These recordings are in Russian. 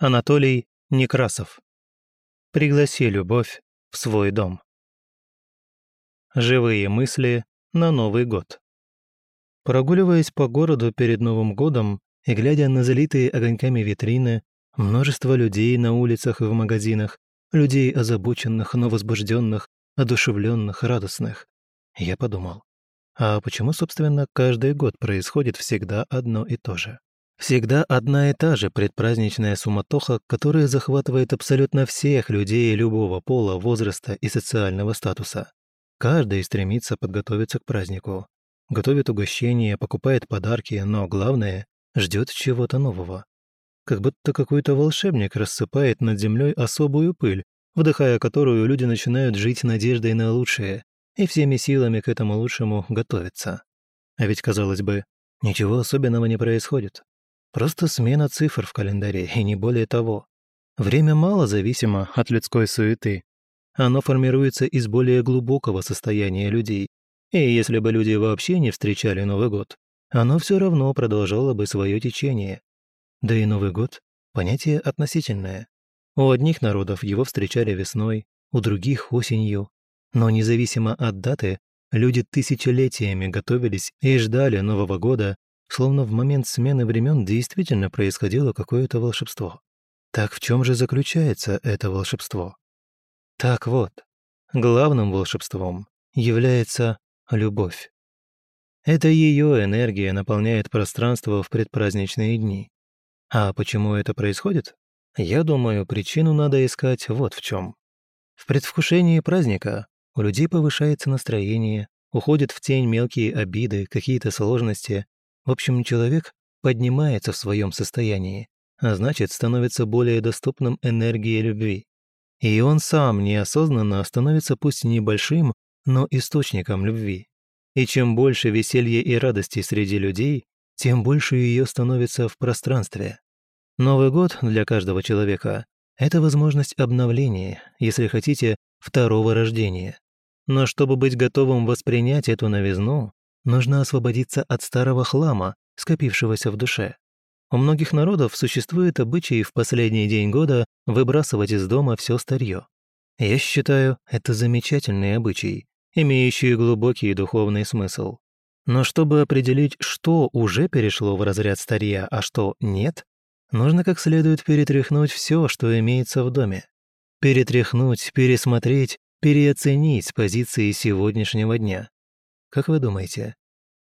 Анатолий Некрасов. Пригласи любовь в свой дом. Живые мысли на Новый год. Прогуливаясь по городу перед Новым годом и глядя на залитые огоньками витрины, множество людей на улицах и в магазинах, людей озабоченных, но возбужденных, одушевленных, радостных, я подумал, а почему, собственно, каждый год происходит всегда одно и то же? Всегда одна и та же предпраздничная суматоха, которая захватывает абсолютно всех людей любого пола, возраста и социального статуса. Каждый стремится подготовиться к празднику. Готовит угощения, покупает подарки, но главное – ждет чего-то нового. Как будто какой-то волшебник рассыпает над землей особую пыль, вдыхая которую люди начинают жить надеждой на лучшее и всеми силами к этому лучшему готовятся. А ведь, казалось бы, ничего особенного не происходит. Просто смена цифр в календаре, и не более того. Время мало зависимо от людской суеты. Оно формируется из более глубокого состояния людей. И если бы люди вообще не встречали Новый год, оно все равно продолжало бы свое течение. Да и Новый год – понятие относительное. У одних народов его встречали весной, у других – осенью. Но независимо от даты, люди тысячелетиями готовились и ждали Нового года словно в момент смены времен действительно происходило какое-то волшебство. Так в чем же заключается это волшебство? Так вот, главным волшебством является любовь. Это ее энергия наполняет пространство в предпраздничные дни. А почему это происходит? Я думаю, причину надо искать вот в чем. В предвкушении праздника у людей повышается настроение, уходят в тень мелкие обиды, какие-то сложности, в общем, человек поднимается в своем состоянии, а значит, становится более доступным энергии любви. И он сам неосознанно становится пусть небольшим, но источником любви. И чем больше веселья и радости среди людей, тем больше ее становится в пространстве. Новый год для каждого человека – это возможность обновления, если хотите, второго рождения. Но чтобы быть готовым воспринять эту новизну, Нужно освободиться от старого хлама, скопившегося в душе. У многих народов существует обычай в последний день года выбрасывать из дома все старье. Я считаю, это замечательный обычай, имеющий глубокий духовный смысл. Но чтобы определить, что уже перешло в разряд старья, а что нет, нужно как следует перетряхнуть все, что имеется в доме. Перетряхнуть, пересмотреть, переоценить с позиции сегодняшнего дня. Как вы думаете,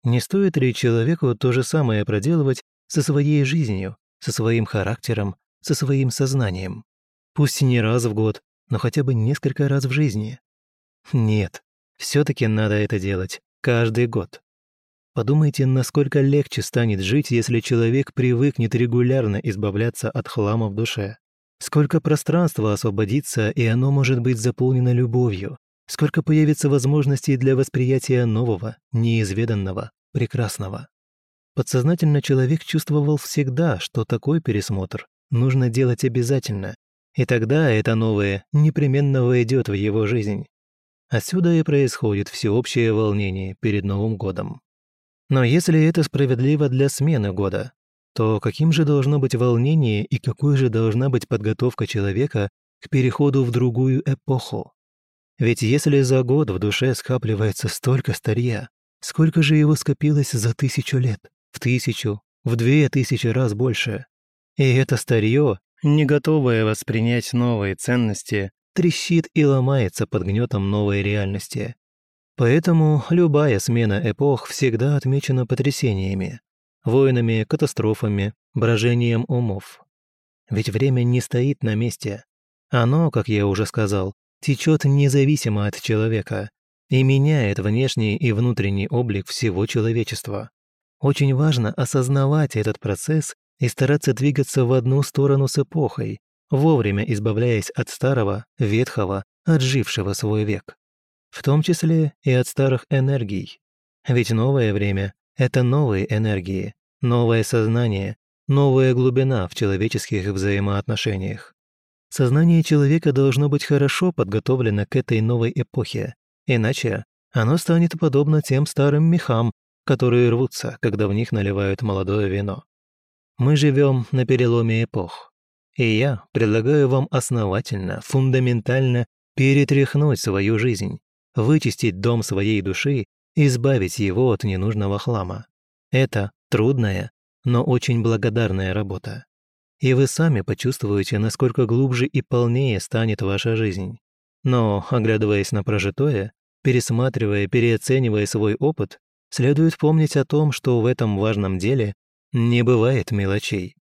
не стоит ли человеку то же самое проделывать со своей жизнью, со своим характером, со своим сознанием? Пусть не раз в год, но хотя бы несколько раз в жизни. Нет, все таки надо это делать каждый год. Подумайте, насколько легче станет жить, если человек привыкнет регулярно избавляться от хлама в душе. Сколько пространства освободится, и оно может быть заполнено любовью, сколько появится возможностей для восприятия нового, неизведанного, прекрасного. Подсознательно человек чувствовал всегда, что такой пересмотр нужно делать обязательно, и тогда это новое непременно войдет в его жизнь. Отсюда и происходит всеобщее волнение перед Новым годом. Но если это справедливо для смены года, то каким же должно быть волнение и какой же должна быть подготовка человека к переходу в другую эпоху? Ведь если за год в душе скапливается столько старья, сколько же его скопилось за тысячу лет? В тысячу, в две тысячи раз больше. И это старье, не готовое воспринять новые ценности, трещит и ломается под гнетом новой реальности. Поэтому любая смена эпох всегда отмечена потрясениями, войнами, катастрофами, брожением умов. Ведь время не стоит на месте. Оно, как я уже сказал, течет независимо от человека и меняет внешний и внутренний облик всего человечества. Очень важно осознавать этот процесс и стараться двигаться в одну сторону с эпохой, вовремя избавляясь от старого, ветхого, отжившего свой век. В том числе и от старых энергий. Ведь новое время — это новые энергии, новое сознание, новая глубина в человеческих взаимоотношениях. Сознание человека должно быть хорошо подготовлено к этой новой эпохе, иначе оно станет подобно тем старым мехам, которые рвутся, когда в них наливают молодое вино. Мы живем на переломе эпох. И я предлагаю вам основательно, фундаментально перетряхнуть свою жизнь, вычистить дом своей души, избавить его от ненужного хлама. Это трудная, но очень благодарная работа. И вы сами почувствуете, насколько глубже и полнее станет ваша жизнь. Но, оглядываясь на прожитое, пересматривая, переоценивая свой опыт, следует помнить о том, что в этом важном деле не бывает мелочей.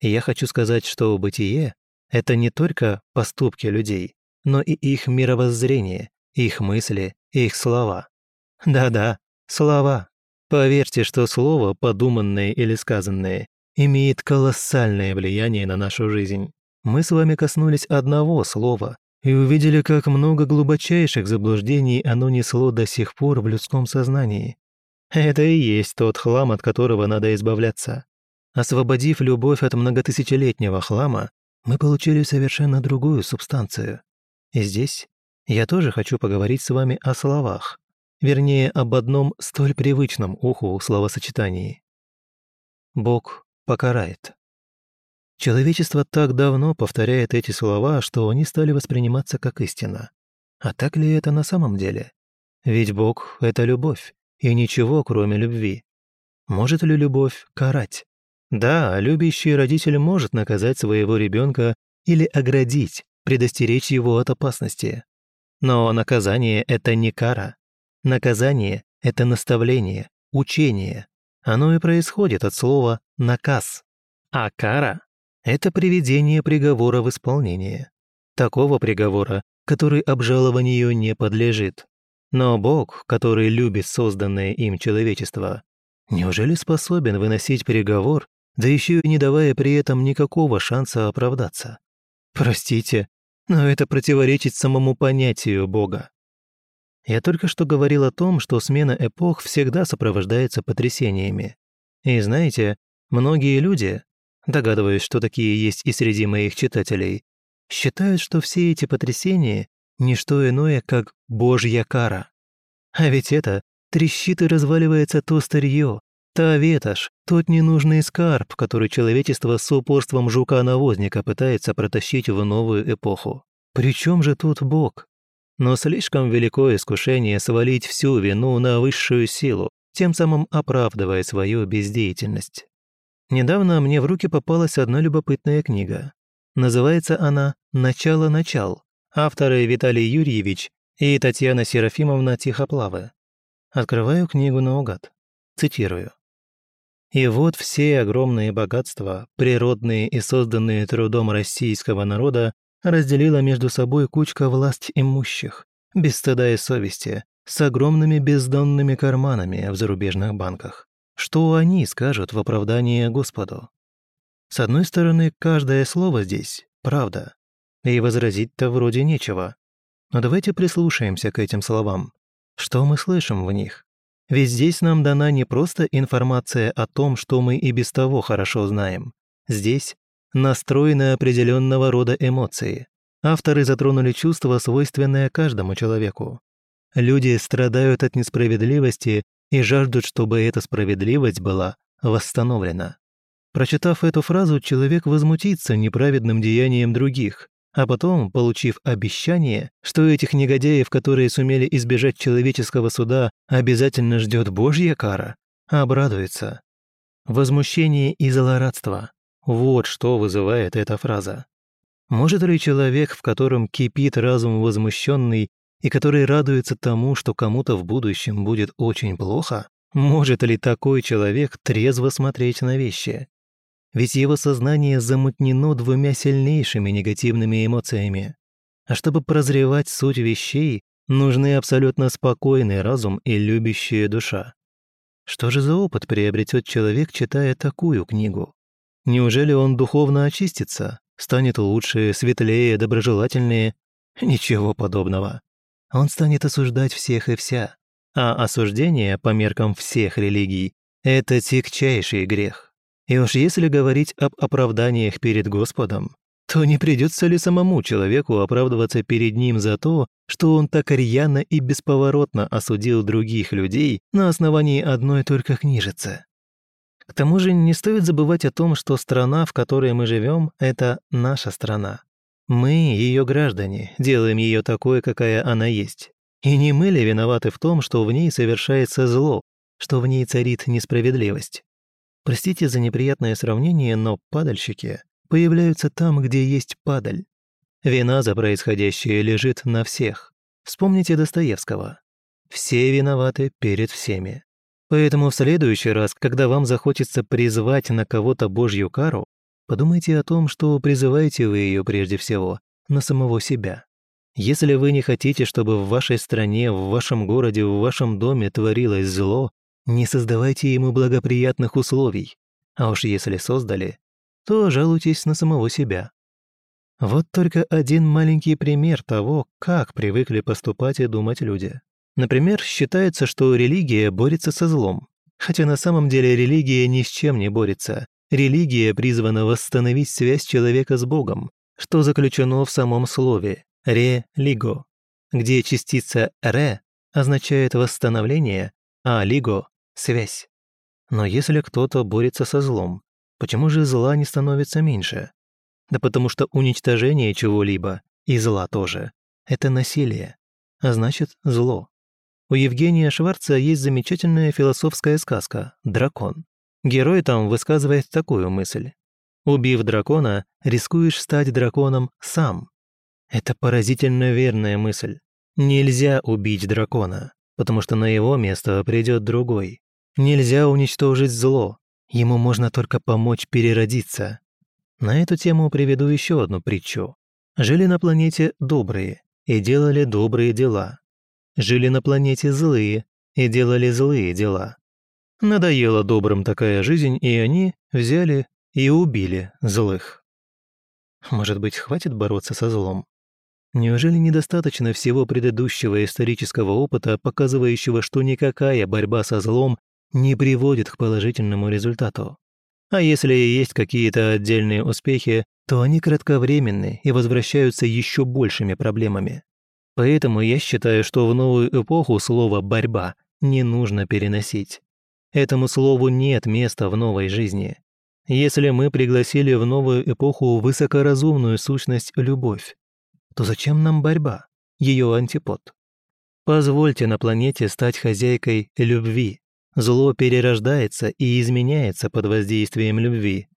Я хочу сказать, что бытие — это не только поступки людей, но и их мировоззрение, их мысли, их слова. Да-да, слова. Поверьте, что слово, подуманное или сказанное, имеет колоссальное влияние на нашу жизнь. Мы с вами коснулись одного слова и увидели, как много глубочайших заблуждений оно несло до сих пор в людском сознании. Это и есть тот хлам, от которого надо избавляться. Освободив любовь от многотысячелетнего хлама, мы получили совершенно другую субстанцию. И здесь я тоже хочу поговорить с вами о словах, вернее, об одном столь привычном уху словосочетании. Бог покарает. Человечество так давно повторяет эти слова, что они стали восприниматься как истина. А так ли это на самом деле? Ведь Бог — это любовь, и ничего, кроме любви. Может ли любовь карать? Да, любящий родитель может наказать своего ребенка или оградить, предостеречь его от опасности. Но наказание – это не кара. Наказание – это наставление, учение. Оно и происходит от слова «наказ». А кара – это приведение приговора в исполнение. Такого приговора, который обжалованию не подлежит. Но Бог, который любит созданное им человечество, неужели способен выносить приговор, да еще и не давая при этом никакого шанса оправдаться. Простите, но это противоречит самому понятию Бога. Я только что говорил о том, что смена эпох всегда сопровождается потрясениями. И знаете, многие люди, догадываюсь, что такие есть и среди моих читателей, считают, что все эти потрясения – не что иное, как Божья кара. А ведь это трещит и разваливается то старье, Та ветошь, тот ненужный скарб, который человечество с упорством жука-навозника пытается протащить в новую эпоху. Причем же тут Бог? Но слишком велико искушение свалить всю вину на высшую силу, тем самым оправдывая свою бездеятельность. Недавно мне в руки попалась одна любопытная книга. Называется она «Начало начал». Авторы Виталий Юрьевич и Татьяна Серафимовна Тихоплавы. Открываю книгу наугад. Цитирую. И вот все огромные богатства, природные и созданные трудом российского народа, разделила между собой кучка власть имущих, без стыда и совести, с огромными бездонными карманами в зарубежных банках. Что они скажут в оправдании Господу? С одной стороны, каждое слово здесь – правда. И возразить-то вроде нечего. Но давайте прислушаемся к этим словам. Что мы слышим в них? Ведь здесь нам дана не просто информация о том, что мы и без того хорошо знаем. Здесь настроены определенного рода эмоции. Авторы затронули чувство, свойственное каждому человеку. Люди страдают от несправедливости и жаждут, чтобы эта справедливость была восстановлена. Прочитав эту фразу, человек возмутится неправедным деянием других, а потом, получив обещание, что этих негодяев, которые сумели избежать человеческого суда, обязательно ждет Божья кара, обрадуется. Возмущение и злорадство – вот что вызывает эта фраза. Может ли человек, в котором кипит разум возмущенный и который радуется тому, что кому-то в будущем будет очень плохо, может ли такой человек трезво смотреть на вещи? ведь его сознание замутнено двумя сильнейшими негативными эмоциями. А чтобы прозревать суть вещей, нужны абсолютно спокойный разум и любящая душа. Что же за опыт приобретет человек, читая такую книгу? Неужели он духовно очистится, станет лучше, светлее, доброжелательнее? Ничего подобного. Он станет осуждать всех и вся. А осуждение, по меркам всех религий, это тягчайший грех. И уж если говорить об оправданиях перед Господом, то не придется ли самому человеку оправдываться перед ним за то, что он так рьяно и бесповоротно осудил других людей на основании одной только книжицы? К тому же не стоит забывать о том, что страна, в которой мы живем, это наша страна. Мы, ее граждане, делаем ее такой, какая она есть. И не мы ли виноваты в том, что в ней совершается зло, что в ней царит несправедливость? Простите за неприятное сравнение, но падальщики появляются там, где есть падаль. Вина за происходящее лежит на всех. Вспомните Достоевского. Все виноваты перед всеми. Поэтому в следующий раз, когда вам захочется призвать на кого-то Божью кару, подумайте о том, что призываете вы ее прежде всего на самого себя. Если вы не хотите, чтобы в вашей стране, в вашем городе, в вашем доме творилось зло, не создавайте ему благоприятных условий. А уж если создали, то жалуйтесь на самого себя. Вот только один маленький пример того, как привыкли поступать и думать люди. Например, считается, что религия борется со злом. Хотя на самом деле религия ни с чем не борется. Религия призвана восстановить связь человека с Богом, что заключено в самом слове «ре-лиго», где частица «ре» означает восстановление, а «лиго» — связь. Но если кто-то борется со злом, почему же зла не становится меньше? Да потому что уничтожение чего-либо, и зла тоже, это насилие, а значит зло. У Евгения Шварца есть замечательная философская сказка «Дракон». Герой там высказывает такую мысль. «Убив дракона, рискуешь стать драконом сам». Это поразительно верная мысль. Нельзя убить дракона, потому что на его место придет другой. Нельзя уничтожить зло, ему можно только помочь переродиться. На эту тему приведу еще одну притчу. Жили на планете добрые и делали добрые дела жили на планете злые и делали злые дела. Надоела добрым такая жизнь, и они взяли и убили злых. Может быть, хватит бороться со злом? Неужели недостаточно всего предыдущего исторического опыта, показывающего, что никакая борьба со злом не приводит к положительному результату? А если и есть какие-то отдельные успехи, то они кратковременны и возвращаются еще большими проблемами. Поэтому я считаю, что в новую эпоху слово «борьба» не нужно переносить. Этому слову нет места в новой жизни. Если мы пригласили в новую эпоху высокоразумную сущность любовь, то зачем нам борьба, ее антипод? Позвольте на планете стать хозяйкой любви. Зло перерождается и изменяется под воздействием любви.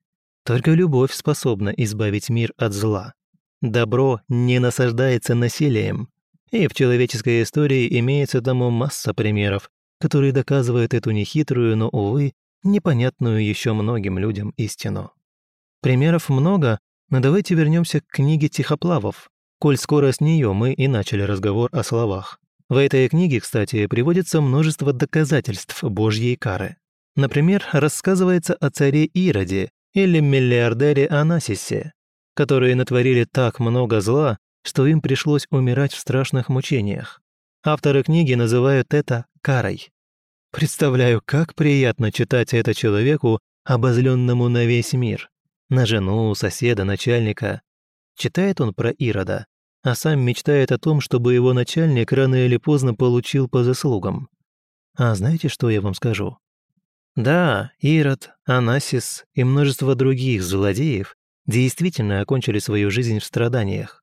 Только любовь способна избавить мир от зла. Добро не насаждается насилием, и в человеческой истории имеется тому масса примеров, которые доказывают эту нехитрую, но, увы, непонятную еще многим людям истину. Примеров много, но давайте вернемся к книге Тихоплавов, коль скоро с нее мы и начали разговор о словах. В этой книге, кстати, приводится множество доказательств Божьей кары. Например, рассказывается о царе Ироде или миллиардере Анасисе, которые натворили так много зла, что им пришлось умирать в страшных мучениях. Авторы книги называют это карой. Представляю, как приятно читать это человеку, обозленному на весь мир. На жену, соседа, начальника. Читает он про Ирода, а сам мечтает о том, чтобы его начальник рано или поздно получил по заслугам. А знаете, что я вам скажу? Да, Ирод, Анасис и множество других злодеев действительно окончили свою жизнь в страданиях.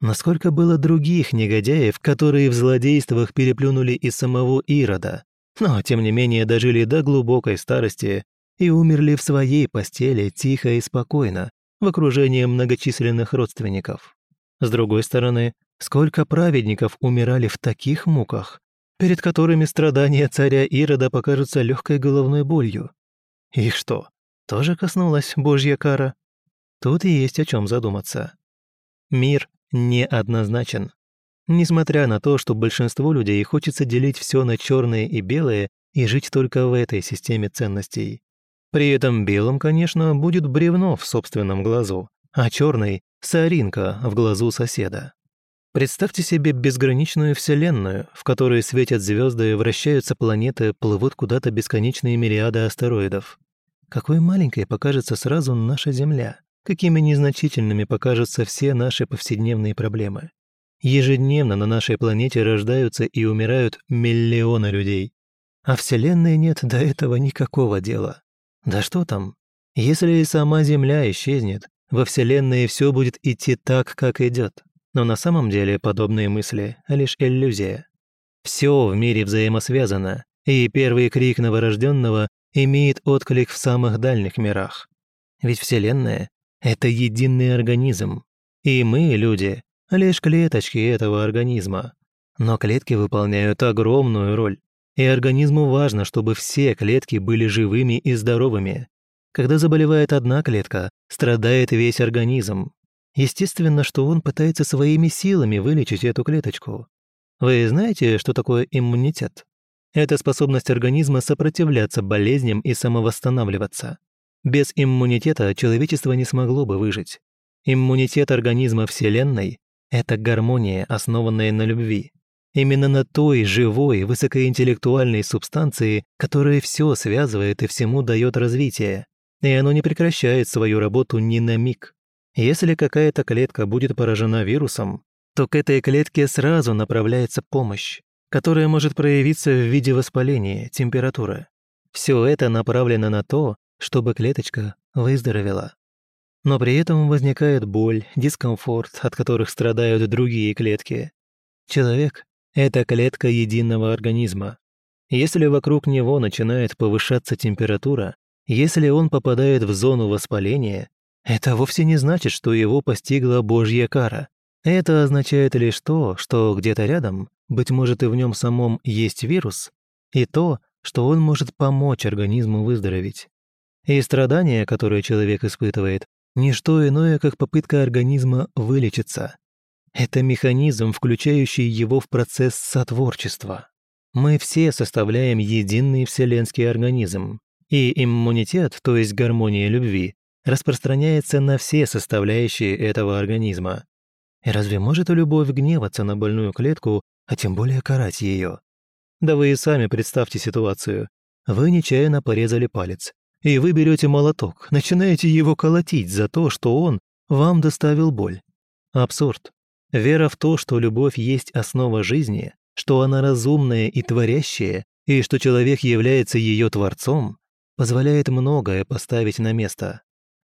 Насколько было других негодяев, которые в злодействах переплюнули и самого Ирода, но, тем не менее, дожили до глубокой старости и умерли в своей постели тихо и спокойно, в окружении многочисленных родственников. С другой стороны, сколько праведников умирали в таких муках, перед которыми страдания царя Ирода покажутся легкой головной болью. Их что, тоже коснулась Божья кара? Тут и есть о чем задуматься. Мир неоднозначен. Несмотря на то, что большинству людей хочется делить все на черное и белое и жить только в этой системе ценностей. При этом белым, конечно, будет бревно в собственном глазу, а черный — соринка в глазу соседа. Представьте себе безграничную Вселенную, в которой светят звезды, вращаются планеты, плывут куда-то бесконечные мириады астероидов. Какой маленькой покажется сразу наша Земля какими незначительными покажутся все наши повседневные проблемы. Ежедневно на нашей планете рождаются и умирают миллионы людей. А Вселенной нет до этого никакого дела. Да что там? Если и сама Земля исчезнет, во Вселенной все будет идти так, как идет. Но на самом деле подобные мысли – лишь иллюзия. Все в мире взаимосвязано, и первый крик новорожденного имеет отклик в самых дальних мирах. Ведь Вселенная – это единый организм, и мы, люди, лишь клеточки этого организма. Но клетки выполняют огромную роль, и организму важно, чтобы все клетки были живыми и здоровыми. Когда заболевает одна клетка, страдает весь организм. Естественно, что он пытается своими силами вылечить эту клеточку. Вы знаете, что такое иммунитет? Это способность организма сопротивляться болезням и самовосстанавливаться. Без иммунитета человечество не смогло бы выжить. Иммунитет организма Вселенной – это гармония, основанная на любви. Именно на той живой, высокоинтеллектуальной субстанции, которая все связывает и всему дает развитие. И оно не прекращает свою работу ни на миг. Если какая-то клетка будет поражена вирусом, то к этой клетке сразу направляется помощь, которая может проявиться в виде воспаления, температуры. Все это направлено на то, чтобы клеточка выздоровела. Но при этом возникает боль, дискомфорт, от которых страдают другие клетки. Человек – это клетка единого организма. Если вокруг него начинает повышаться температура, если он попадает в зону воспаления, это вовсе не значит, что его постигла Божья кара. Это означает лишь то, что где-то рядом, быть может и в нем самом есть вирус, и то, что он может помочь организму выздороветь. И страдания, которые человек испытывает, не что иное, как попытка организма вылечиться. Это механизм, включающий его в процесс сотворчества. Мы все составляем единый вселенский организм, и иммунитет, то есть гармония любви, распространяется на все составляющие этого организма. И разве может любовь гневаться на больную клетку, а тем более карать ее? Да вы и сами представьте ситуацию. Вы нечаянно порезали палец, и вы берете молоток, начинаете его колотить за то, что он вам доставил боль. Абсурд. Вера в то, что любовь есть основа жизни, что она разумная и творящая, и что человек является ее творцом, позволяет многое поставить на место.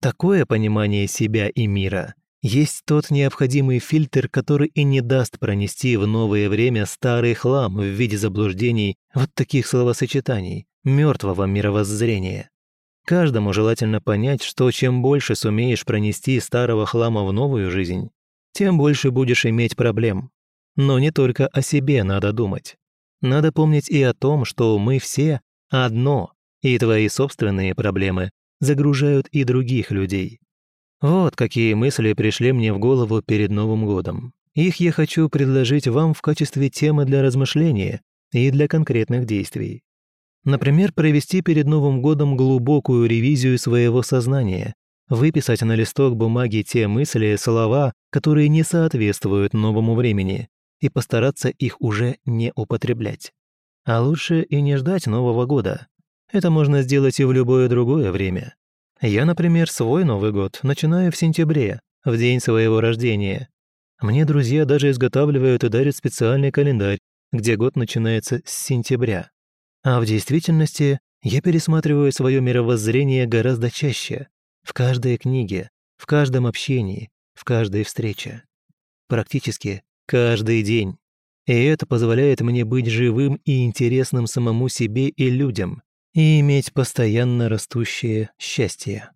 Такое понимание себя и мира есть тот необходимый фильтр, который и не даст пронести в новое время старый хлам в виде заблуждений вот таких словосочетаний, мертвого мировоззрения. Каждому желательно понять, что чем больше сумеешь пронести старого хлама в новую жизнь, тем больше будешь иметь проблем. Но не только о себе надо думать. Надо помнить и о том, что мы все одно, и твои собственные проблемы загружают и других людей. Вот какие мысли пришли мне в голову перед Новым годом. Их я хочу предложить вам в качестве темы для размышления и для конкретных действий. Например, провести перед Новым годом глубокую ревизию своего сознания, выписать на листок бумаги те мысли, слова, которые не соответствуют новому времени, и постараться их уже не употреблять. А лучше и не ждать Нового года. Это можно сделать и в любое другое время. Я, например, свой Новый год начинаю в сентябре, в день своего рождения. Мне друзья даже изготавливают и дарят специальный календарь, где год начинается с сентября. А в действительности я пересматриваю свое мировоззрение гораздо чаще, в каждой книге, в каждом общении, в каждой встрече. Практически каждый день. И это позволяет мне быть живым и интересным самому себе и людям, и иметь постоянно растущее счастье.